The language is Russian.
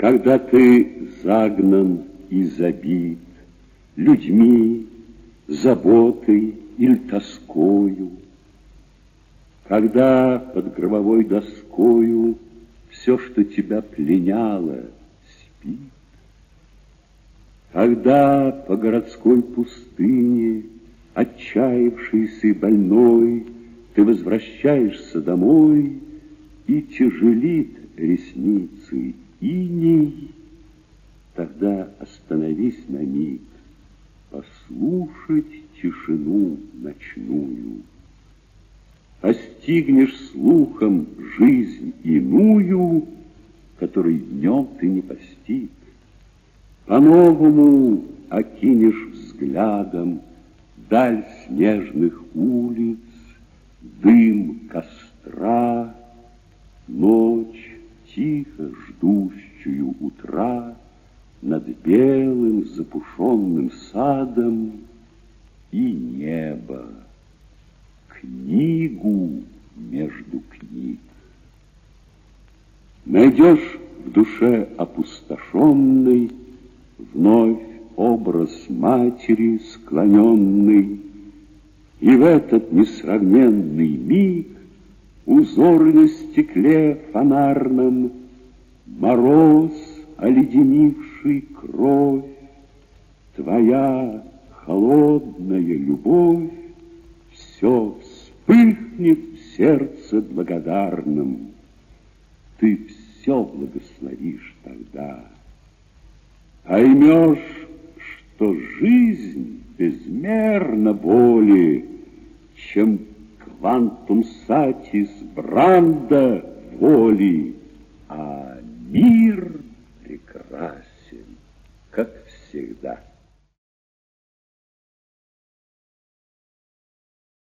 Когда ты загнан и забит людьми, заботой или тоскою, когда под гробовой доскою все, что тебя пленяло, спит, когда по городской пустыне, отчаявшийся и больной, ты возвращаешься домой, и тяжелит ресницы иней, тогда остановись на миг, послушать тишину ночную. Постигнешь слухом жизнь иную, которой днем ты не постиг. По-новому окинешь взглядом даль снежных улиц, дым костра, ждущую утра, над белым запушенным садом и небо, книгу между книг. Найдешь в душе опустошенной вновь образ матери склоненный, и в этот несравненный миг узоры на стекле фонарном, мороз, оледенивший кровь, твоя холодная любовь, все вспыхнет в сердце благодарном. Ты все благословишь тогда. Поймешь, что жизнь безмерно более, чем квантум сатис бранда воли, а мир